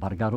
Varga